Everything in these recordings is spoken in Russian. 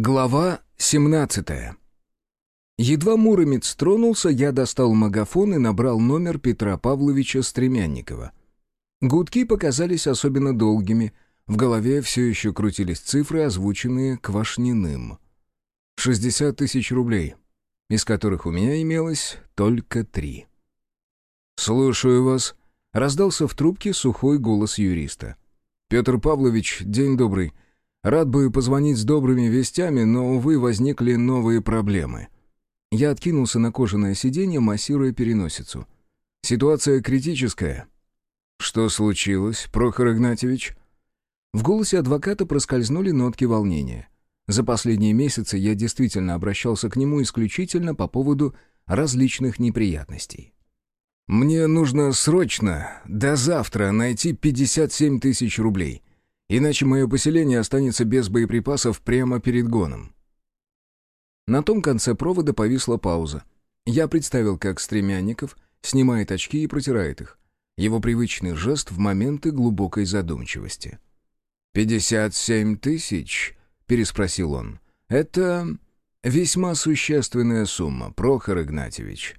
Глава 17 Едва Муромец тронулся, я достал магафон и набрал номер Петра Павловича Стремянникова. Гудки показались особенно долгими, в голове все еще крутились цифры, озвученные Квашниным. 60 тысяч рублей, из которых у меня имелось только три. «Слушаю вас», — раздался в трубке сухой голос юриста. «Петр Павлович, день добрый». Рад бы позвонить с добрыми вестями, но, увы, возникли новые проблемы. Я откинулся на кожаное сиденье, массируя переносицу. Ситуация критическая. Что случилось, Прохор Игнатьевич? В голосе адвоката проскользнули нотки волнения. За последние месяцы я действительно обращался к нему исключительно по поводу различных неприятностей. «Мне нужно срочно, до завтра, найти 57 тысяч рублей. Иначе мое поселение останется без боеприпасов прямо перед гоном. На том конце провода повисла пауза. Я представил, как Стремянников снимает очки и протирает их. Его привычный жест в моменты глубокой задумчивости. «Пятьдесят семь тысяч?» — переспросил он. «Это весьма существенная сумма, Прохор Игнатьевич».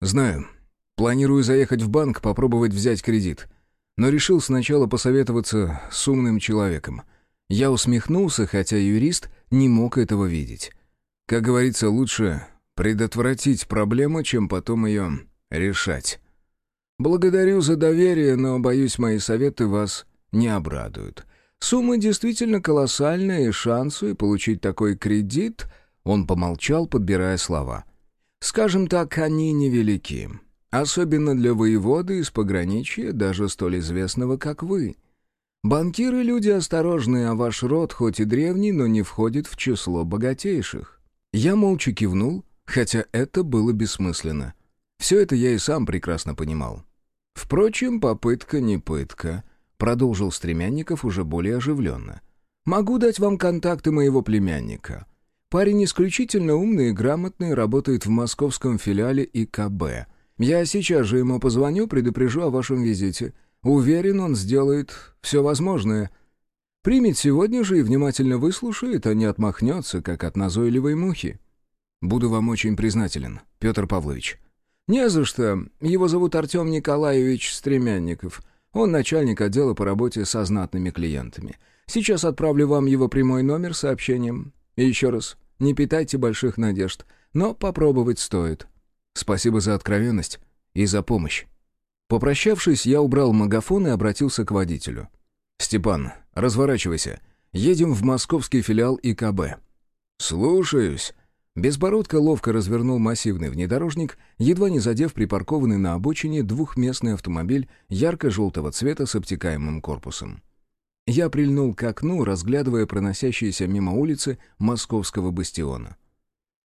«Знаю. Планирую заехать в банк, попробовать взять кредит но решил сначала посоветоваться с умным человеком. Я усмехнулся, хотя юрист не мог этого видеть. Как говорится, лучше предотвратить проблему, чем потом ее решать. Благодарю за доверие, но, боюсь, мои советы вас не обрадуют. Сумма действительно колоссальная, и шансы получить такой кредит... Он помолчал, подбирая слова. «Скажем так, они невелики. Особенно для воеводы из пограничья, даже столь известного, как вы. Банкиры — люди осторожные, а ваш род хоть и древний, но не входит в число богатейших. Я молча кивнул, хотя это было бессмысленно. Все это я и сам прекрасно понимал. Впрочем, попытка не пытка, продолжил Стремянников уже более оживленно. Могу дать вам контакты моего племянника. Парень исключительно умный и грамотный, работает в московском филиале ИКБ — я сейчас же ему позвоню, предупрежу о вашем визите. Уверен, он сделает все возможное. Примет сегодня же и внимательно выслушает, а не отмахнется, как от назойливой мухи. Буду вам очень признателен, Петр Павлович. Не за что. Его зовут Артем Николаевич Стремянников. Он начальник отдела по работе со знатными клиентами. Сейчас отправлю вам его прямой номер сообщением. И еще раз, не питайте больших надежд, но попробовать стоит. Спасибо за откровенность и за помощь. Попрощавшись, я убрал магафон и обратился к водителю. «Степан, разворачивайся. Едем в московский филиал ИКБ». «Слушаюсь». Безбородко ловко развернул массивный внедорожник, едва не задев припаркованный на обочине двухместный автомобиль ярко-желтого цвета с обтекаемым корпусом. Я прильнул к окну, разглядывая проносящиеся мимо улицы московского бастиона.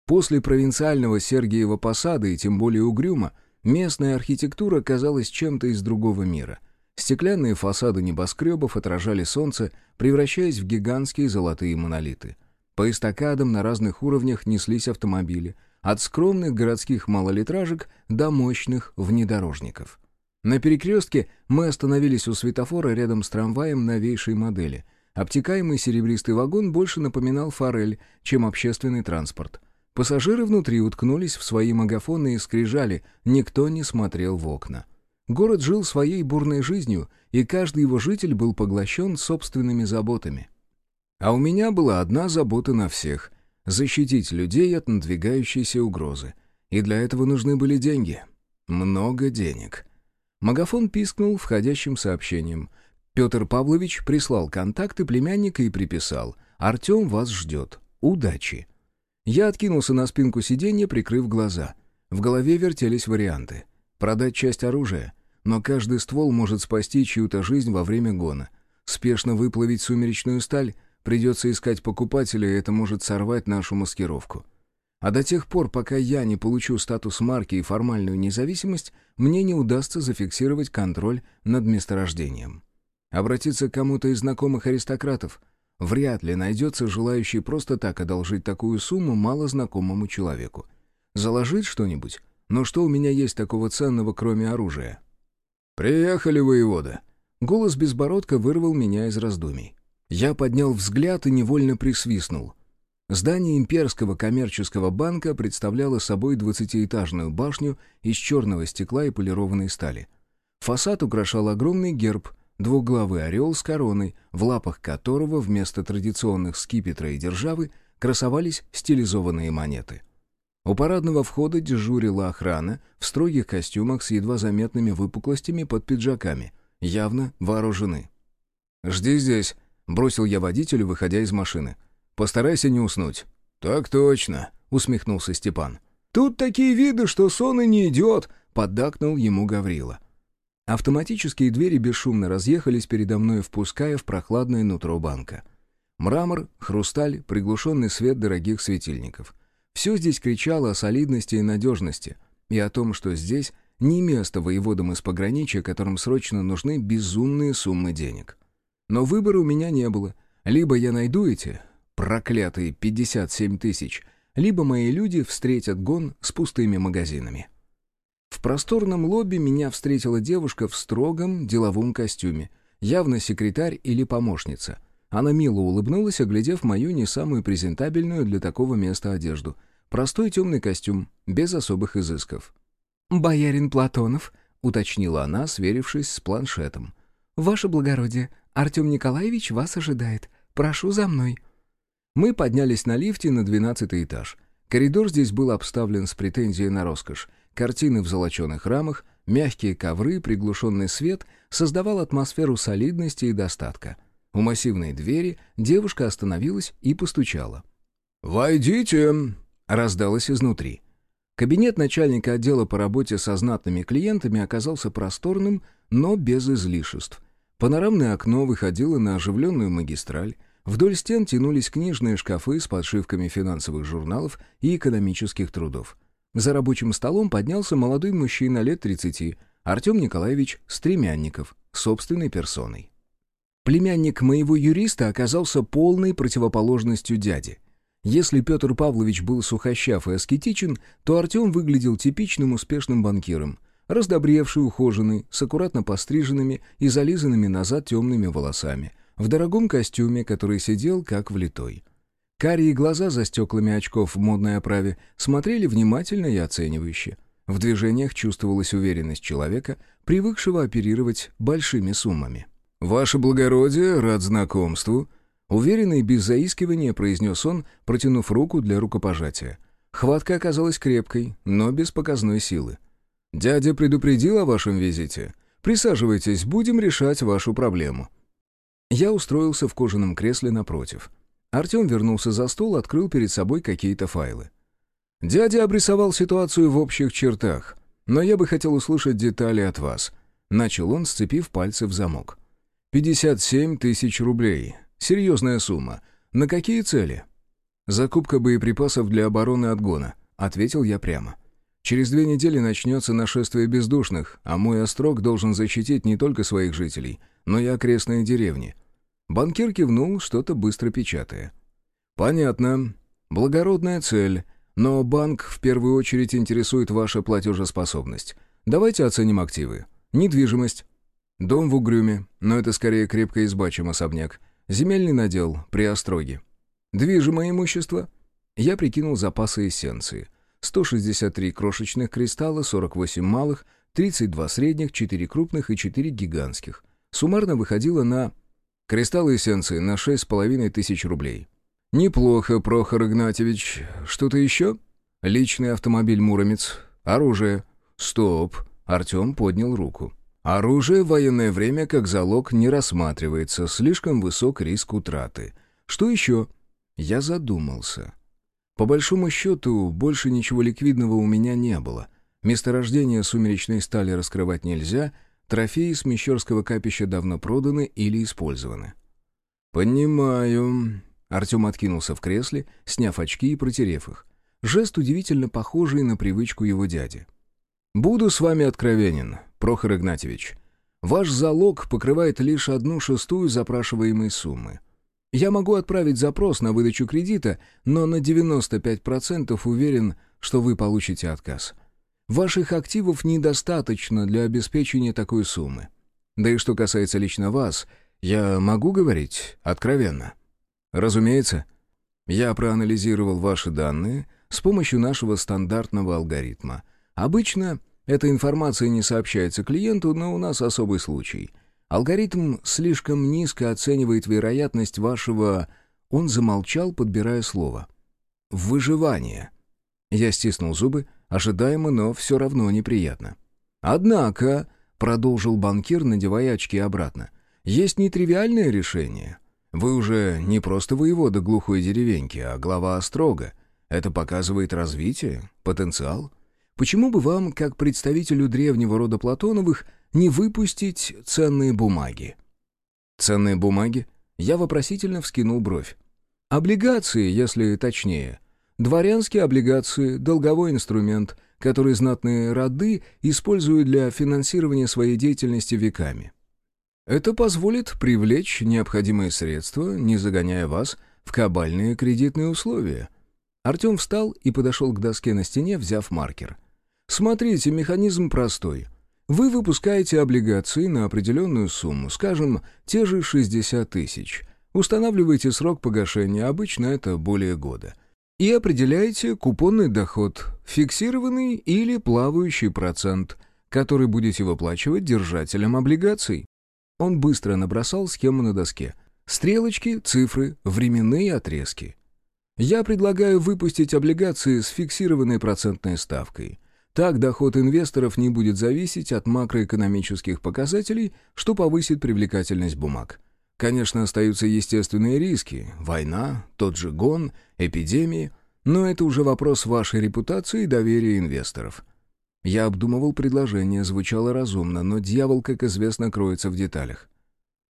После провинциального Сергиева Посада и тем более Угрюма, местная архитектура казалась чем-то из другого мира. Стеклянные фасады небоскребов отражали солнце, превращаясь в гигантские золотые монолиты. По эстакадам на разных уровнях неслись автомобили, от скромных городских малолитражек до мощных внедорожников. На перекрестке мы остановились у светофора рядом с трамваем новейшей модели. Обтекаемый серебристый вагон больше напоминал форель, чем общественный транспорт. Пассажиры внутри уткнулись в свои магафоны и скрижали, никто не смотрел в окна. Город жил своей бурной жизнью, и каждый его житель был поглощен собственными заботами. А у меня была одна забота на всех — защитить людей от надвигающейся угрозы. И для этого нужны были деньги. Много денег. Магафон пискнул входящим сообщением. Петр Павлович прислал контакты племянника и приписал «Артем вас ждет. Удачи!» Я откинулся на спинку сиденья, прикрыв глаза. В голове вертелись варианты. Продать часть оружия, но каждый ствол может спасти чью-то жизнь во время гона. Спешно выплавить сумеречную сталь, придется искать покупателя, и это может сорвать нашу маскировку. А до тех пор, пока я не получу статус марки и формальную независимость, мне не удастся зафиксировать контроль над месторождением. Обратиться к кому-то из знакомых аристократов — Вряд ли найдется желающий просто так одолжить такую сумму малознакомому человеку. Заложить что-нибудь? Но что у меня есть такого ценного, кроме оружия? «Приехали, воевода!» Голос безбородка вырвал меня из раздумий. Я поднял взгляд и невольно присвистнул. Здание Имперского коммерческого банка представляло собой двадцатиэтажную башню из черного стекла и полированной стали. Фасад украшал огромный герб, двуглавый орел с короной, в лапах которого вместо традиционных скипетра и державы красовались стилизованные монеты. У парадного входа дежурила охрана в строгих костюмах с едва заметными выпуклостями под пиджаками, явно вооружены. «Жди здесь», — бросил я водителю, выходя из машины. Постарайся не уснуть». «Так точно», — усмехнулся Степан. «Тут такие виды, что сон и не идет», — поддакнул ему Гаврила. Автоматические двери бесшумно разъехались передо мной, впуская в прохладное нутро банка. Мрамор, хрусталь, приглушенный свет дорогих светильников. Все здесь кричало о солидности и надежности, и о том, что здесь не место воеводам из пограничья, которым срочно нужны безумные суммы денег. Но выбора у меня не было. Либо я найду эти, проклятые 57 тысяч, либо мои люди встретят гон с пустыми магазинами. В просторном лобби меня встретила девушка в строгом деловом костюме, явно секретарь или помощница. Она мило улыбнулась, оглядев мою не самую презентабельную для такого места одежду. Простой темный костюм, без особых изысков. «Боярин Платонов», — уточнила она, сверившись с планшетом. «Ваше благородие, Артем Николаевич вас ожидает. Прошу за мной». Мы поднялись на лифте на двенадцатый этаж. Коридор здесь был обставлен с претензией на роскошь. Картины в золоченых рамах, мягкие ковры, приглушенный свет создавал атмосферу солидности и достатка. У массивной двери девушка остановилась и постучала. «Войдите!» — раздалось изнутри. Кабинет начальника отдела по работе со знатными клиентами оказался просторным, но без излишеств. Панорамное окно выходило на оживленную магистраль, Вдоль стен тянулись книжные шкафы с подшивками финансовых журналов и экономических трудов. За рабочим столом поднялся молодой мужчина лет 30, Артем Николаевич Стремянников, собственной персоной. Племянник моего юриста оказался полной противоположностью дяди. Если Петр Павлович был сухощав и аскетичен, то Артем выглядел типичным успешным банкиром, раздобревший, ухоженный, с аккуратно постриженными и зализанными назад темными волосами – в дорогом костюме, который сидел как влитой. Карие глаза за стеклами очков в модной оправе смотрели внимательно и оценивающе. В движениях чувствовалась уверенность человека, привыкшего оперировать большими суммами. «Ваше благородие, рад знакомству», — уверенно и без заискивания произнес он, протянув руку для рукопожатия. Хватка оказалась крепкой, но без показной силы. «Дядя предупредил о вашем визите. Присаживайтесь, будем решать вашу проблему». Я устроился в кожаном кресле напротив. Артем вернулся за стол, открыл перед собой какие-то файлы. «Дядя обрисовал ситуацию в общих чертах, но я бы хотел услышать детали от вас», — начал он, сцепив пальцы в замок. «Пятьдесят семь тысяч рублей. Серьезная сумма. На какие цели?» «Закупка боеприпасов для обороны отгона», — ответил я прямо. «Через две недели начнется нашествие бездушных, а мой острог должен защитить не только своих жителей, но и окрестные деревни. Банкир кивнул, что-то быстро печатая. «Понятно. Благородная цель. Но банк в первую очередь интересует ваша платежеспособность. Давайте оценим активы. Недвижимость. Дом в Угрюме, но это скорее крепкая изба, чем особняк. Земельный надел при Остроге. Движимое имущество. Я прикинул запасы эссенции. 163 крошечных кристалла, 48 малых, 32 средних, 4 крупных и 4 гигантских. Суммарно выходило на... Кристаллы эссенции на шесть с половиной тысяч рублей. «Неплохо, Прохор Игнатьевич. Что-то еще?» «Личный автомобиль «Муромец». Оружие». «Стоп». Артем поднял руку. «Оружие в военное время как залог не рассматривается. Слишком высок риск утраты. Что еще?» Я задумался. По большому счету, больше ничего ликвидного у меня не было. Месторождение сумеречной стали раскрывать нельзя — Трофеи с Мещерского капища давно проданы или использованы. «Понимаю». Артем откинулся в кресле, сняв очки и протерев их. Жест удивительно похожий на привычку его дяди. «Буду с вами откровенен, Прохор Игнатьевич. Ваш залог покрывает лишь одну шестую запрашиваемой суммы. Я могу отправить запрос на выдачу кредита, но на 95% уверен, что вы получите отказ. Ваших активов недостаточно для обеспечения такой суммы. Да и что касается лично вас, я могу говорить откровенно? Разумеется. Я проанализировал ваши данные с помощью нашего стандартного алгоритма. Обычно эта информация не сообщается клиенту, но у нас особый случай. Алгоритм слишком низко оценивает вероятность вашего... Он замолчал, подбирая слово. «Выживание». Я стиснул зубы, ожидаемо, но все равно неприятно. «Однако», — продолжил банкир, надевая очки обратно, — «есть нетривиальное решение. Вы уже не просто воевода глухой деревеньки, а глава Острога. Это показывает развитие, потенциал. Почему бы вам, как представителю древнего рода Платоновых, не выпустить ценные бумаги?» «Ценные бумаги?» Я вопросительно вскинул бровь. «Облигации, если точнее. Дворянские облигации — долговой инструмент, который знатные роды используют для финансирования своей деятельности веками. Это позволит привлечь необходимые средства, не загоняя вас в кабальные кредитные условия». Артем встал и подошел к доске на стене, взяв маркер. «Смотрите, механизм простой. Вы выпускаете облигации на определенную сумму, скажем, те же 60 тысяч. Устанавливаете срок погашения, обычно это более года. И определяете купонный доход, фиксированный или плавающий процент, который будете выплачивать держателям облигаций. Он быстро набросал схему на доске. Стрелочки, цифры, временные отрезки. Я предлагаю выпустить облигации с фиксированной процентной ставкой. Так доход инвесторов не будет зависеть от макроэкономических показателей, что повысит привлекательность бумаг. Конечно, остаются естественные риски – война, тот же гон, эпидемии, но это уже вопрос вашей репутации и доверия инвесторов. Я обдумывал предложение, звучало разумно, но дьявол, как известно, кроется в деталях.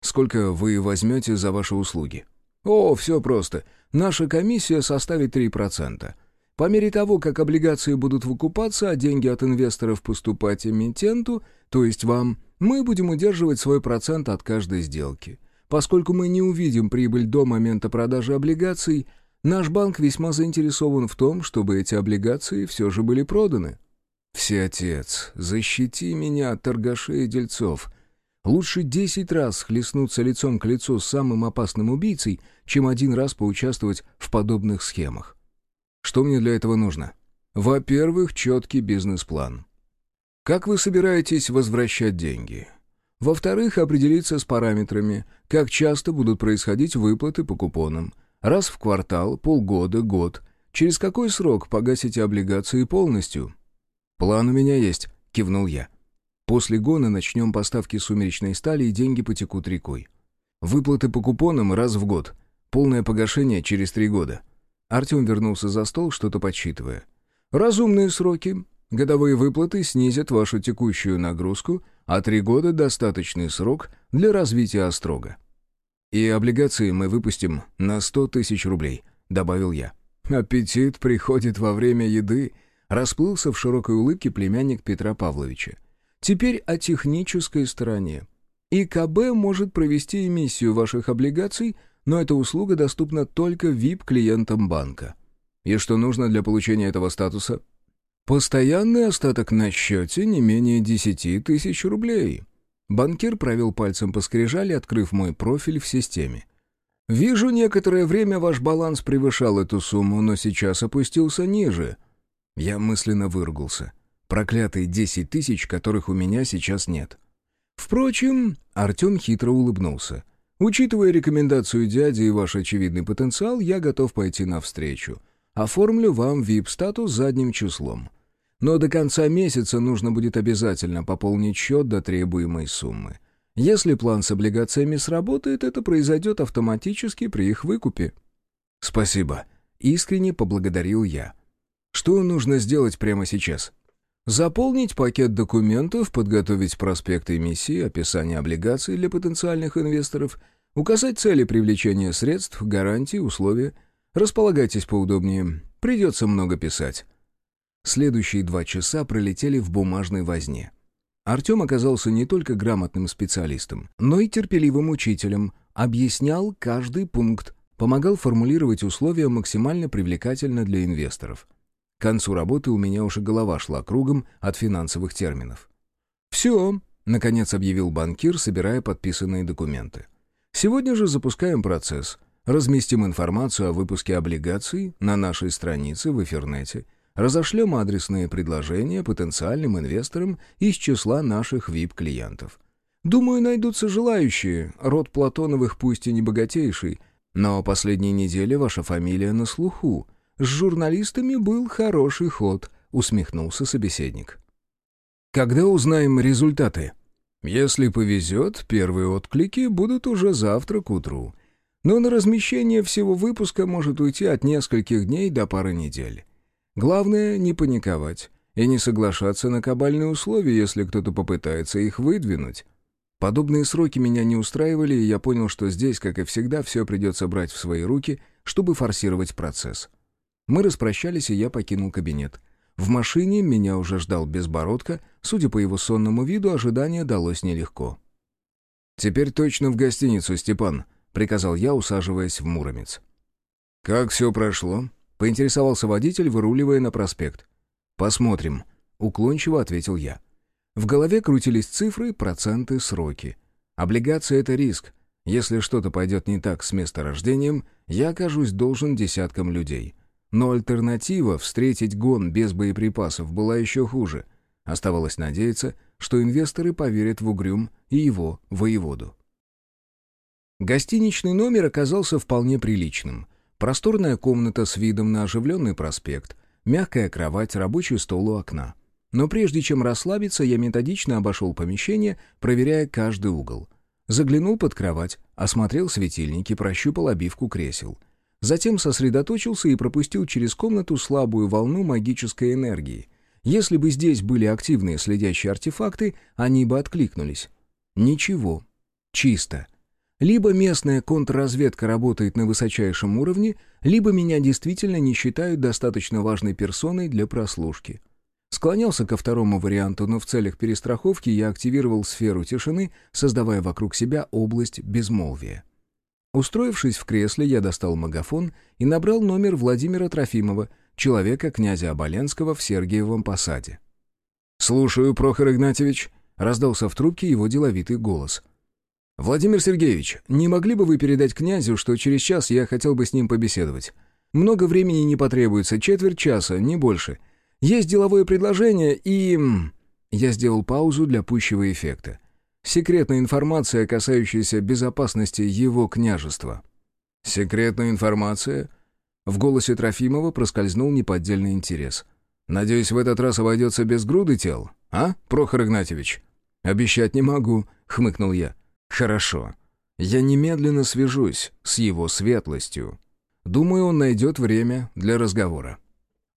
Сколько вы возьмете за ваши услуги? О, все просто. Наша комиссия составит 3%. По мере того, как облигации будут выкупаться, а деньги от инвесторов поступать эмитенту, то есть вам, мы будем удерживать свой процент от каждой сделки. Поскольку мы не увидим прибыль до момента продажи облигаций, наш банк весьма заинтересован в том, чтобы эти облигации все же были проданы. Всеотец, защити меня от торгашей и дельцов. Лучше десять раз хлестнуться лицом к лицу с самым опасным убийцей, чем один раз поучаствовать в подобных схемах. Что мне для этого нужно? Во-первых, четкий бизнес-план. Как вы собираетесь возвращать деньги? Во-вторых, определиться с параметрами, как часто будут происходить выплаты по купонам. Раз в квартал, полгода, год. Через какой срок погасите облигации полностью? «План у меня есть», — кивнул я. «После гона начнем поставки сумеречной стали, и деньги потекут рекой. Выплаты по купонам раз в год. Полное погашение через три года. Артем вернулся за стол, что-то подсчитывая. «Разумные сроки. Годовые выплаты снизят вашу текущую нагрузку, а три года — достаточный срок для развития Острога. И облигации мы выпустим на сто тысяч рублей», — добавил я. «Аппетит приходит во время еды», — расплылся в широкой улыбке племянник Петра Павловича. «Теперь о технической стороне. ИКБ может провести эмиссию ваших облигаций — но эта услуга доступна только VIP-клиентам банка. И что нужно для получения этого статуса? Постоянный остаток на счете не менее 10 тысяч рублей. Банкир провел пальцем по скрижали, открыв мой профиль в системе. «Вижу, некоторое время ваш баланс превышал эту сумму, но сейчас опустился ниже». Я мысленно выругался. Проклятые 10 тысяч, которых у меня сейчас нет. Впрочем, Артем хитро улыбнулся. Учитывая рекомендацию дяди и ваш очевидный потенциал, я готов пойти навстречу. Оформлю вам VIP-статус задним числом. Но до конца месяца нужно будет обязательно пополнить счет до требуемой суммы. Если план с облигациями сработает, это произойдет автоматически при их выкупе. Спасибо. Искренне поблагодарил я. Что нужно сделать прямо сейчас? Заполнить пакет документов, подготовить проспект эмиссии, описание облигаций для потенциальных инвесторов, указать цели привлечения средств, гарантии, условия. Располагайтесь поудобнее, придется много писать. Следующие два часа пролетели в бумажной возне. Артем оказался не только грамотным специалистом, но и терпеливым учителем, объяснял каждый пункт, помогал формулировать условия максимально привлекательно для инвесторов – к концу работы у меня уже голова шла кругом от финансовых терминов. «Все», — наконец объявил банкир, собирая подписанные документы. «Сегодня же запускаем процесс. Разместим информацию о выпуске облигаций на нашей странице в Эфирнете. Разошлем адресные предложения потенциальным инвесторам из числа наших VIP-клиентов. Думаю, найдутся желающие. Род Платоновых пусть и не богатейший, но последние недели ваша фамилия на слуху. С журналистами был хороший ход, усмехнулся собеседник. Когда узнаем результаты? Если повезет, первые отклики будут уже завтра к утру. Но на размещение всего выпуска может уйти от нескольких дней до пары недель. Главное не паниковать и не соглашаться на кабальные условия, если кто-то попытается их выдвинуть. Подобные сроки меня не устраивали, и я понял, что здесь, как и всегда, все придется брать в свои руки, чтобы форсировать процесс. Мы распрощались, и я покинул кабинет. В машине меня уже ждал Безбородко, судя по его сонному виду, ожидание далось нелегко. «Теперь точно в гостиницу, Степан», — приказал я, усаживаясь в Муромец. «Как все прошло?» — поинтересовался водитель, выруливая на проспект. «Посмотрим», — уклончиво ответил я. В голове крутились цифры, проценты, сроки. Облигация — это риск. Если что-то пойдет не так с месторождением, я окажусь должен десяткам людей. Но альтернатива — встретить гон без боеприпасов — была еще хуже. Оставалось надеяться, что инвесторы поверят в Угрюм и его воеводу. Гостиничный номер оказался вполне приличным. Просторная комната с видом на оживленный проспект, мягкая кровать, рабочий стол у окна. Но прежде чем расслабиться, я методично обошел помещение, проверяя каждый угол. Заглянул под кровать, осмотрел светильники, прощупал обивку кресел. Затем сосредоточился и пропустил через комнату слабую волну магической энергии. Если бы здесь были активные следящие артефакты, они бы откликнулись. Ничего. Чисто. Либо местная контрразведка работает на высочайшем уровне, либо меня действительно не считают достаточно важной персоной для прослушки. Склонялся ко второму варианту, но в целях перестраховки я активировал сферу тишины, создавая вокруг себя область безмолвия. Устроившись в кресле, я достал магафон и набрал номер Владимира Трофимова, человека князя Оболенского в Сергиевом посаде. «Слушаю, Прохор Игнатьевич», — раздался в трубке его деловитый голос. «Владимир Сергеевич, не могли бы вы передать князю, что через час я хотел бы с ним побеседовать? Много времени не потребуется, четверть часа, не больше. Есть деловое предложение и...» Я сделал паузу для пущего эффекта. Секретная информация, касающаяся безопасности его княжества. «Секретная информация?» В голосе Трофимова проскользнул неподдельный интерес. «Надеюсь, в этот раз обойдется без груды тел, а, Прохор Игнатьевич?» «Обещать не могу», — хмыкнул я. «Хорошо. Я немедленно свяжусь с его светлостью. Думаю, он найдет время для разговора».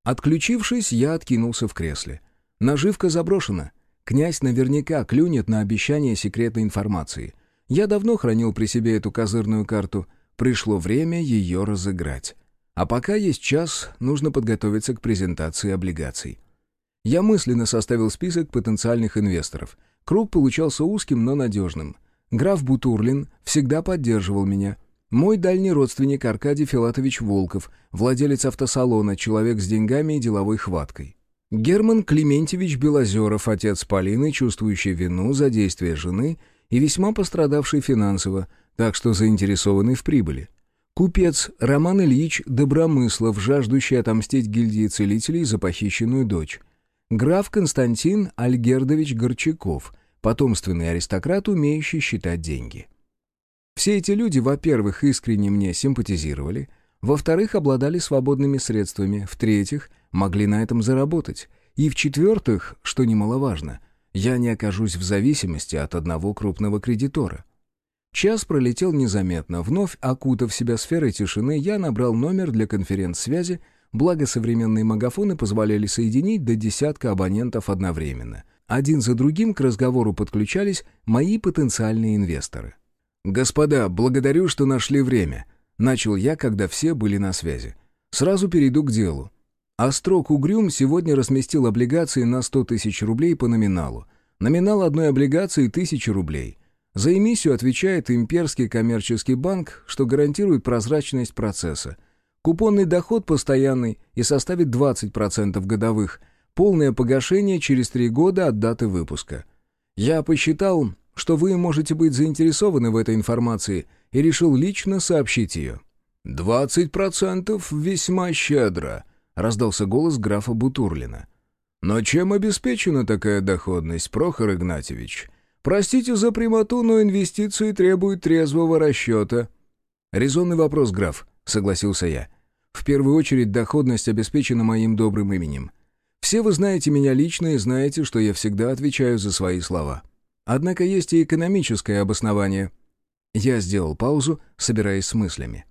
Отключившись, я откинулся в кресле. Наживка заброшена. Князь наверняка клюнет на обещание секретной информации. Я давно хранил при себе эту козырную карту. Пришло время ее разыграть. А пока есть час, нужно подготовиться к презентации облигаций. Я мысленно составил список потенциальных инвесторов. Круг получался узким, но надежным. Граф Бутурлин всегда поддерживал меня. Мой дальний родственник Аркадий Филатович Волков, владелец автосалона, человек с деньгами и деловой хваткой. Герман Клементьевич Белозеров, отец Полины, чувствующий вину за действия жены и весьма пострадавший финансово, так что заинтересованный в прибыли. Купец Роман Ильич Добромыслов, жаждущий отомстить гильдии целителей за похищенную дочь. Граф Константин Альгердович Горчаков – потомственный аристократ, умеющий считать деньги. Все эти люди, во-первых, искренне мне симпатизировали, во-вторых, обладали свободными средствами, в-третьих, могли на этом заработать, и в-четвертых, что немаловажно, я не окажусь в зависимости от одного крупного кредитора. Час пролетел незаметно, вновь окутав себя сферой тишины, я набрал номер для конференц-связи, благо современные магафоны позволяли соединить до десятка абонентов одновременно. Один за другим к разговору подключались мои потенциальные инвесторы. «Господа, благодарю, что нашли время», — начал я, когда все были на связи. «Сразу перейду к делу. Острог Угрюм сегодня разместил облигации на 100 тысяч рублей по номиналу. Номинал одной облигации — 1000 рублей. За эмиссию отвечает Имперский коммерческий банк, что гарантирует прозрачность процесса. Купонный доход постоянный и составит 20% годовых — Полное погашение через три года от даты выпуска. Я посчитал, что вы можете быть заинтересованы в этой информации и решил лично сообщить ее. «Двадцать процентов весьма щедро», — раздался голос графа Бутурлина. «Но чем обеспечена такая доходность, Прохор Игнатьевич? Простите за прямоту, но инвестиции требуют трезвого расчета». «Резонный вопрос, граф», — согласился я. «В первую очередь доходность обеспечена моим добрым именем. Все вы знаете меня лично и знаете, что я всегда отвечаю за свои слова. Однако есть и экономическое обоснование». Я сделал паузу, собираясь с мыслями.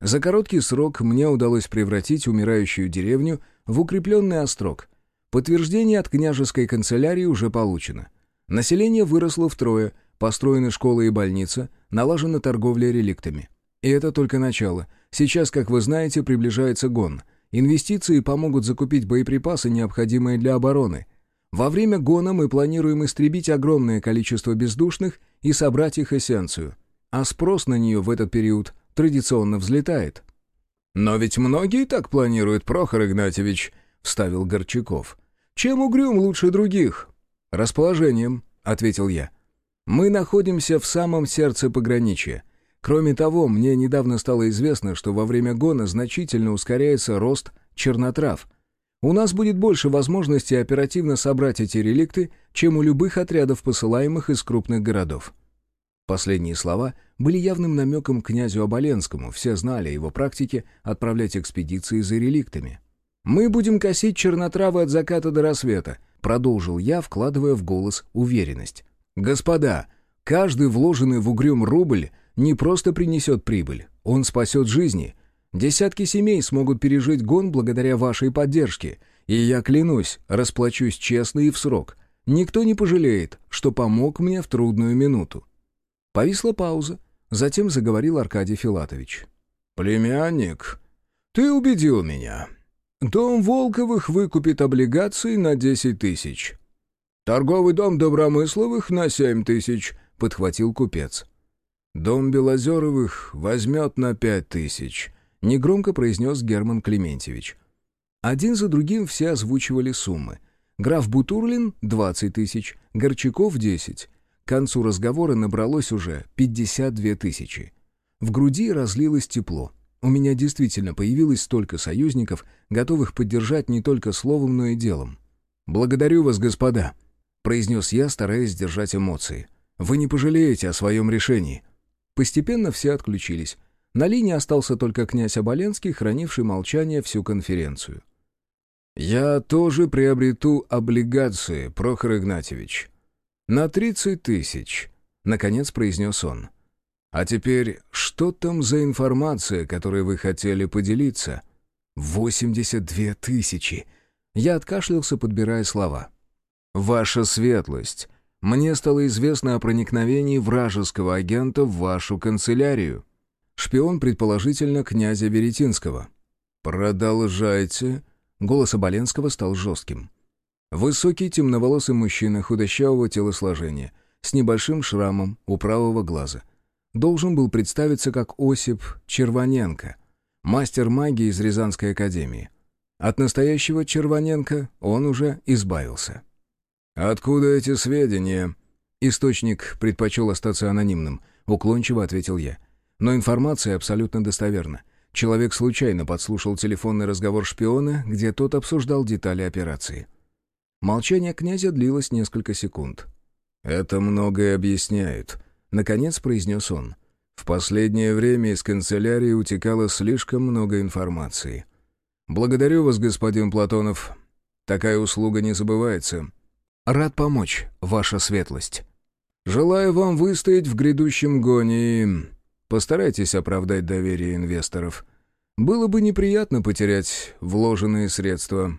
За короткий срок мне удалось превратить умирающую деревню в укрепленный острог. Подтверждение от княжеской канцелярии уже получено. Население выросло втрое, построены школы и больница, налажена торговля реликтами. И это только начало. Сейчас, как вы знаете, приближается гон. Инвестиции помогут закупить боеприпасы, необходимые для обороны. Во время гона мы планируем истребить огромное количество бездушных и собрать их эссенцию. А спрос на нее в этот период традиционно взлетает. «Но ведь многие так планируют, Прохор Игнатьевич», — вставил Горчаков. «Чем угрюм лучше других?» «Расположением», — ответил я. «Мы находимся в самом сердце пограничья. Кроме того, мне недавно стало известно, что во время гона значительно ускоряется рост чернотрав. У нас будет больше возможностей оперативно собрать эти реликты, чем у любых отрядов, посылаемых из крупных городов. Последние слова были явным намеком князю Оболенскому, все знали о его практике отправлять экспедиции за реликтами. «Мы будем косить чернотравы от заката до рассвета», — продолжил я, вкладывая в голос уверенность. «Господа, каждый вложенный в угрюм рубль не просто принесет прибыль, он спасет жизни. Десятки семей смогут пережить гон благодаря вашей поддержке, и я клянусь, расплачусь честно и в срок. Никто не пожалеет, что помог мне в трудную минуту. Повисла пауза. Затем заговорил Аркадий Филатович. «Племянник, ты убедил меня. Дом Волковых выкупит облигации на десять тысяч. Торговый дом Добромысловых на семь тысяч», — подхватил купец. «Дом Белозеровых возьмет на пять тысяч», — негромко произнес Герман Клементьевич. Один за другим все озвучивали суммы. Граф Бутурлин — двадцать тысяч, Горчаков — десять. К концу разговора набралось уже 52 тысячи. В груди разлилось тепло. У меня действительно появилось столько союзников, готовых поддержать не только словом, но и делом. «Благодарю вас, господа», — произнес я, стараясь сдержать эмоции. «Вы не пожалеете о своем решении». Постепенно все отключились. На линии остался только князь Оболенский, хранивший молчание всю конференцию. «Я тоже приобрету облигации, Прохор Игнатьевич», «На тридцать тысяч», — наконец произнес он. «А теперь, что там за информация, которой вы хотели поделиться?» «Восемьдесят две тысячи!» Я откашлялся, подбирая слова. «Ваша светлость, мне стало известно о проникновении вражеского агента в вашу канцелярию. Шпион, предположительно, князя Веретинского». «Продолжайте». Голос Оболенского стал жестким. Высокий темноволосый мужчина худощавого телосложения, с небольшим шрамом у правого глаза. Должен был представиться как Осип Червоненко, мастер магии из Рязанской академии. От настоящего Червоненко он уже избавился. «Откуда эти сведения?» Источник предпочел остаться анонимным, уклончиво ответил я. Но информация абсолютно достоверна. Человек случайно подслушал телефонный разговор шпиона, где тот обсуждал детали операции. Молчание князя длилось несколько секунд. «Это многое объясняет», — наконец произнес он. «В последнее время из канцелярии утекало слишком много информации. Благодарю вас, господин Платонов. Такая услуга не забывается». «Рад помочь, ваша светлость». «Желаю вам выстоять в грядущем гоне и постарайтесь оправдать доверие инвесторов. Было бы неприятно потерять вложенные средства».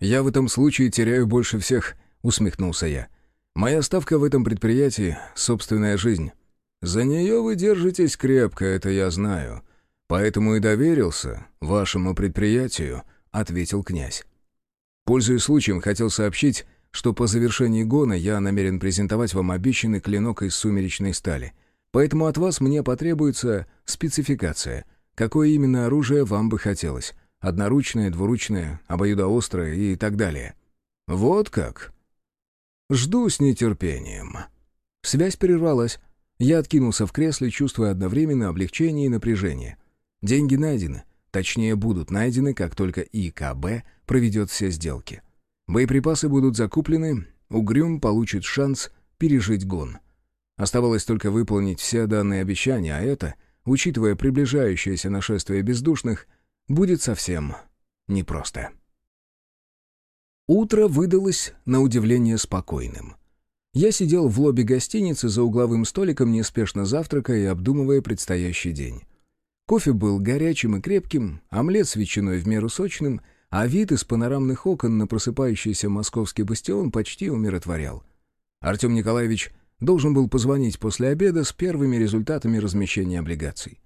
«Я в этом случае теряю больше всех», — усмехнулся я. «Моя ставка в этом предприятии — собственная жизнь». «За нее вы держитесь крепко, это я знаю. Поэтому и доверился вашему предприятию», — ответил князь. Пользуясь случаем, хотел сообщить, что по завершении гона я намерен презентовать вам обещанный клинок из сумеречной стали. Поэтому от вас мне потребуется спецификация. Какое именно оружие вам бы хотелось? Одноручное, двуручное, обоюдоострое и так далее. Вот как. Жду с нетерпением. Связь прервалась. Я откинулся в кресле, чувствуя одновременно облегчение и напряжение. Деньги найдены. Точнее, будут найдены, как только ИКБ проведет все сделки. Боеприпасы будут закуплены, Угрюм получит шанс пережить гон. Оставалось только выполнить все данные обещания, а это, учитывая приближающееся нашествие бездушных, будет совсем непросто. Утро выдалось на удивление спокойным. Я сидел в лобби гостиницы за угловым столиком, неспешно завтракая и обдумывая предстоящий день. Кофе был горячим и крепким, омлет с ветчиной в меру сочным, а вид из панорамных окон на просыпающийся московский бастион почти умиротворял. Артем Николаевич должен был позвонить после обеда с первыми результатами размещения облигаций.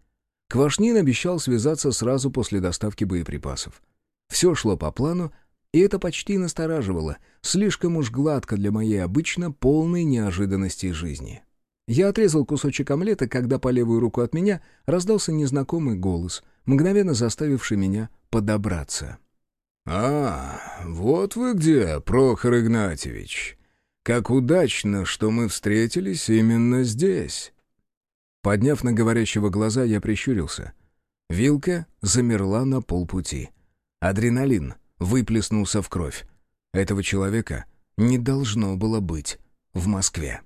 Квашнин обещал связаться сразу после доставки боеприпасов. Все шло по плану, и это почти настораживало, слишком уж гладко для моей обычно полной неожиданности жизни. Я отрезал кусочек омлета, когда по левую руку от меня раздался незнакомый голос, мгновенно заставивший меня подобраться. «А, вот вы где, Прохор Игнатьевич. Как удачно, что мы встретились именно здесь». Подняв на говорящего глаза, я прищурился. Вилка замерла на полпути. Адреналин выплеснулся в кровь. Этого человека не должно было быть в Москве.